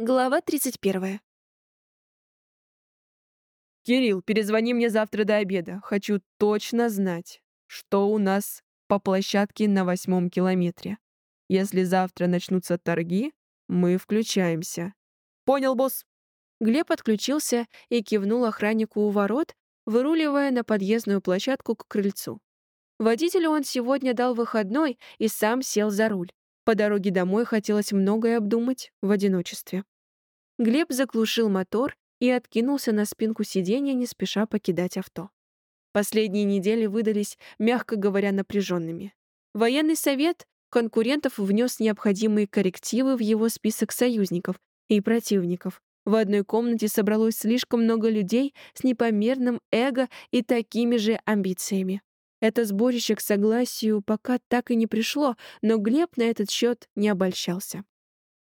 Глава 31. «Кирилл, перезвони мне завтра до обеда. Хочу точно знать, что у нас по площадке на восьмом километре. Если завтра начнутся торги, мы включаемся». «Понял, босс». Глеб отключился и кивнул охраннику у ворот, выруливая на подъездную площадку к крыльцу. Водителю он сегодня дал выходной и сам сел за руль. По дороге домой хотелось многое обдумать в одиночестве. Глеб заглушил мотор и откинулся на спинку сиденья, не спеша покидать авто. Последние недели выдались, мягко говоря, напряженными. Военный совет конкурентов внес необходимые коррективы в его список союзников и противников. В одной комнате собралось слишком много людей с непомерным эго и такими же амбициями. Это сборище к согласию пока так и не пришло, но Глеб на этот счет не обольщался.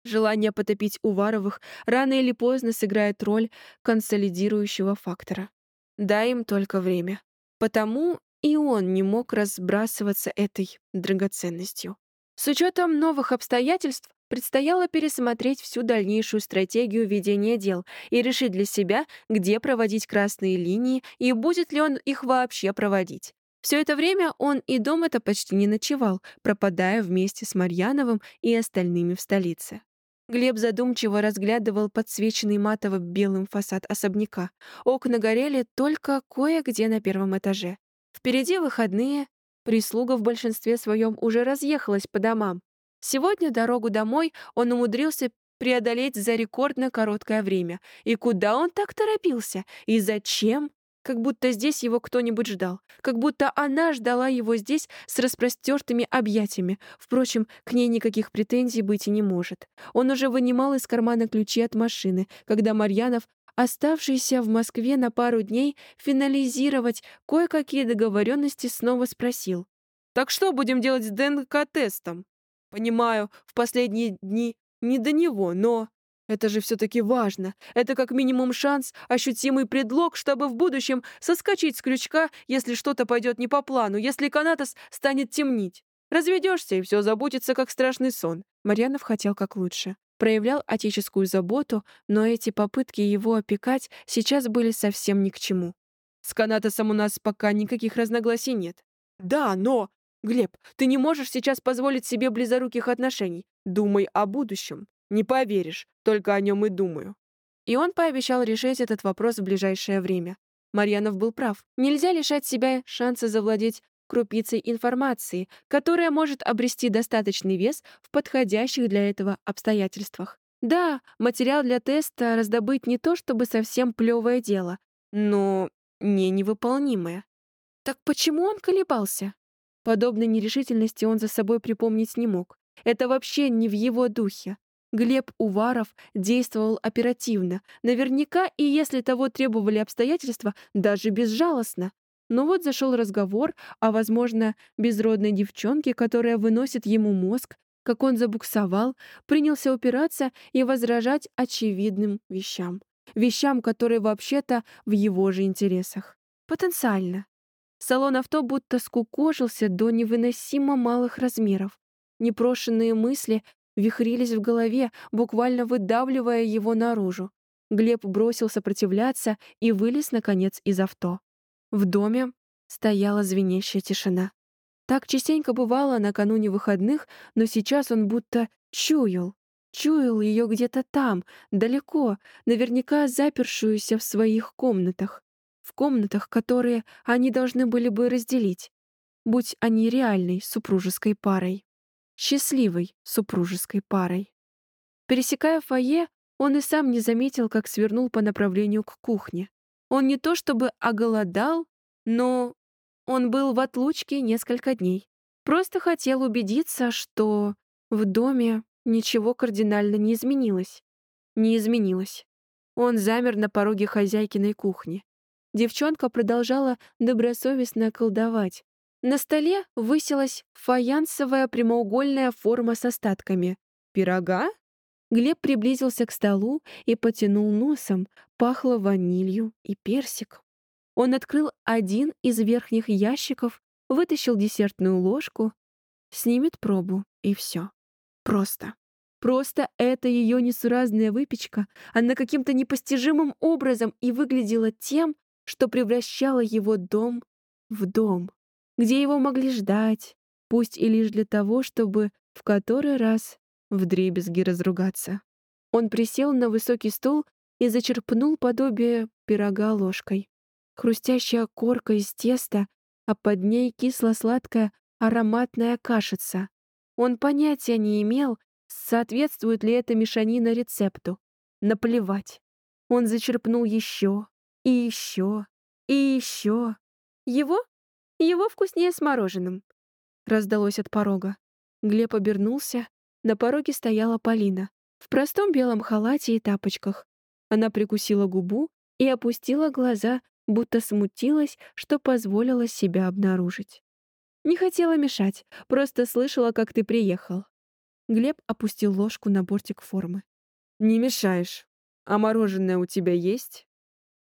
Желание потопить Уваровых рано или поздно сыграет роль консолидирующего фактора. Дай им только время. Потому и он не мог разбрасываться этой драгоценностью. С учетом новых обстоятельств предстояло пересмотреть всю дальнейшую стратегию ведения дел и решить для себя, где проводить красные линии и будет ли он их вообще проводить. Все это время он и дома-то почти не ночевал, пропадая вместе с Марьяновым и остальными в столице. Глеб задумчиво разглядывал подсвеченный матово-белым фасад особняка. Окна горели только кое-где на первом этаже. Впереди выходные. Прислуга в большинстве своем уже разъехалась по домам. Сегодня дорогу домой он умудрился преодолеть за рекордно короткое время. И куда он так торопился? И зачем? Как будто здесь его кто-нибудь ждал. Как будто она ждала его здесь с распростертыми объятиями. Впрочем, к ней никаких претензий быть и не может. Он уже вынимал из кармана ключи от машины, когда Марьянов, оставшийся в Москве на пару дней, финализировать кое-какие договоренности, снова спросил. «Так что будем делать с ДНК-тестом?» «Понимаю, в последние дни не до него, но...» Это же все-таки важно. Это как минимум шанс, ощутимый предлог, чтобы в будущем соскочить с крючка, если что-то пойдет не по плану, если Канатос станет темнить. Разведешься, и все забудется, как страшный сон. Марьянов хотел как лучше. Проявлял отеческую заботу, но эти попытки его опекать сейчас были совсем ни к чему. С Канатосом у нас пока никаких разногласий нет. Да, но... Глеб, ты не можешь сейчас позволить себе близоруких отношений. Думай о будущем. Не поверишь, только о нем и думаю». И он пообещал решить этот вопрос в ближайшее время. Марьянов был прав. Нельзя лишать себя шанса завладеть крупицей информации, которая может обрести достаточный вес в подходящих для этого обстоятельствах. Да, материал для теста раздобыть не то чтобы совсем плевое дело, но не невыполнимое. Так почему он колебался? Подобной нерешительности он за собой припомнить не мог. Это вообще не в его духе. Глеб Уваров действовал оперативно, наверняка и если того требовали обстоятельства, даже безжалостно. Но вот зашел разговор о, возможно, безродной девчонке, которая выносит ему мозг, как он забуксовал, принялся упираться и возражать очевидным вещам. Вещам, которые вообще-то в его же интересах. Потенциально. Салон авто будто скукожился до невыносимо малых размеров. Непрошенные мысли вихрились в голове, буквально выдавливая его наружу. Глеб бросил сопротивляться и вылез, наконец, из авто. В доме стояла звенящая тишина. Так частенько бывало накануне выходных, но сейчас он будто чуял. Чуял ее где-то там, далеко, наверняка запершуюся в своих комнатах. В комнатах, которые они должны были бы разделить, будь они реальной супружеской парой счастливой супружеской парой. Пересекая фойе, он и сам не заметил, как свернул по направлению к кухне. Он не то чтобы оголодал, но он был в отлучке несколько дней. Просто хотел убедиться, что в доме ничего кардинально не изменилось. Не изменилось. Он замер на пороге хозяйкиной кухни. Девчонка продолжала добросовестно колдовать, на столе высилась фаянсовая прямоугольная форма с остатками. «Пирога?» Глеб приблизился к столу и потянул носом. Пахло ванилью и персик. Он открыл один из верхних ящиков, вытащил десертную ложку, снимет пробу, и все. Просто. Просто это ее несуразная выпечка, она каким-то непостижимым образом и выглядела тем, что превращало его дом в дом, где его могли ждать, пусть и лишь для того, чтобы в который раз вдребезги разругаться. Он присел на высокий стул и зачерпнул подобие пирога ложкой. Хрустящая корка из теста, а под ней кисло-сладкая ароматная кашица. Он понятия не имел, соответствует ли эта мешанина рецепту. Наплевать. Он зачерпнул еще и еще и еще. Его? Его вкуснее с мороженым. Раздалось от порога. Глеб обернулся. На пороге стояла Полина. В простом белом халате и тапочках. Она прикусила губу и опустила глаза, будто смутилась, что позволила себя обнаружить. Не хотела мешать, просто слышала, как ты приехал. Глеб опустил ложку на бортик формы. «Не мешаешь. А мороженое у тебя есть?»